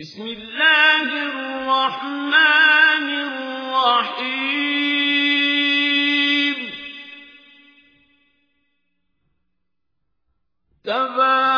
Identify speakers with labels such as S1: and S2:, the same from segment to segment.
S1: بسم الله الرحمن الرحيم. تبارك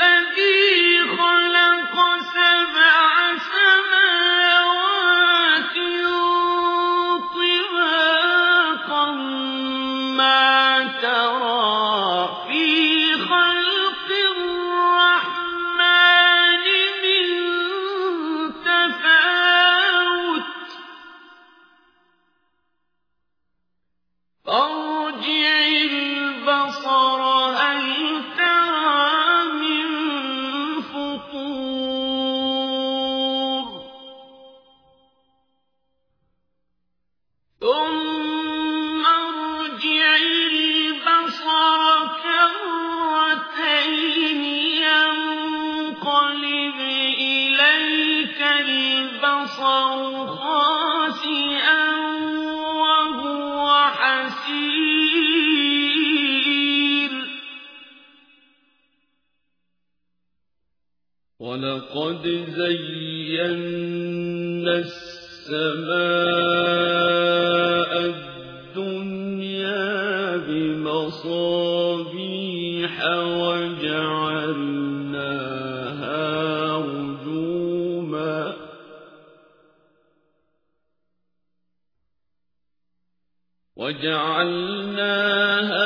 S1: الذي خلق سبع سماوات البصر خاسئا وهو حسير ولقد زينا السماء الدنيا بمصابيح وجعلناها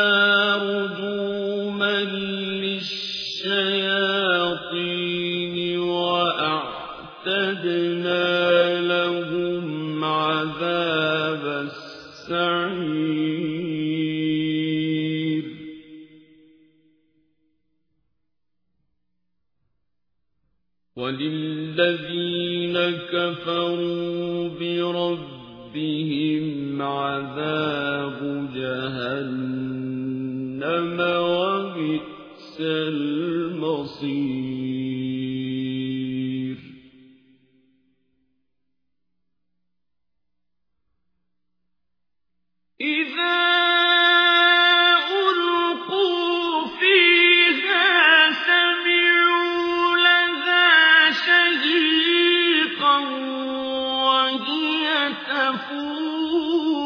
S1: رجوما للشياطين وأعتدنا لهم عذاب السعير. وللذين كفروا بربهم عذاب جهنم وبئس المصير تفور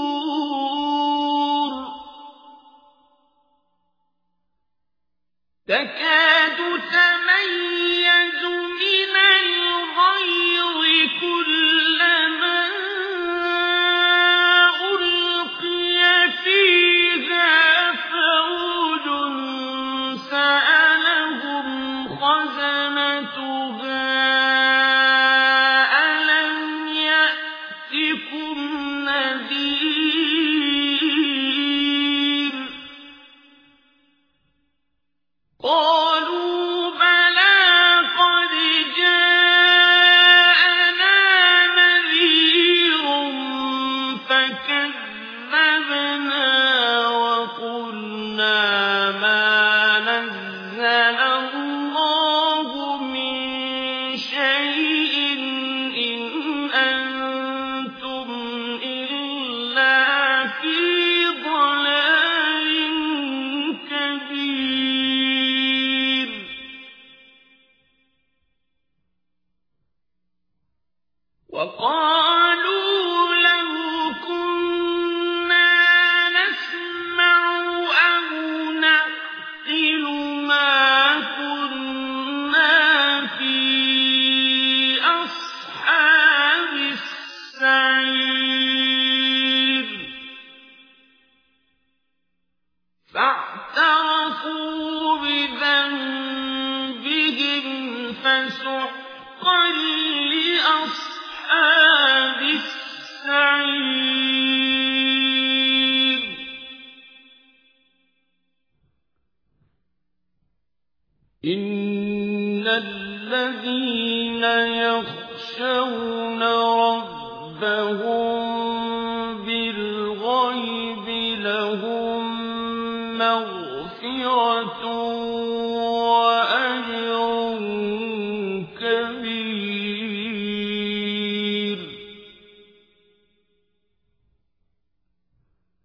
S1: فاعترفوا بذنبهم فسحقا لأصحاب السعير. إن الذين يخشون ربهم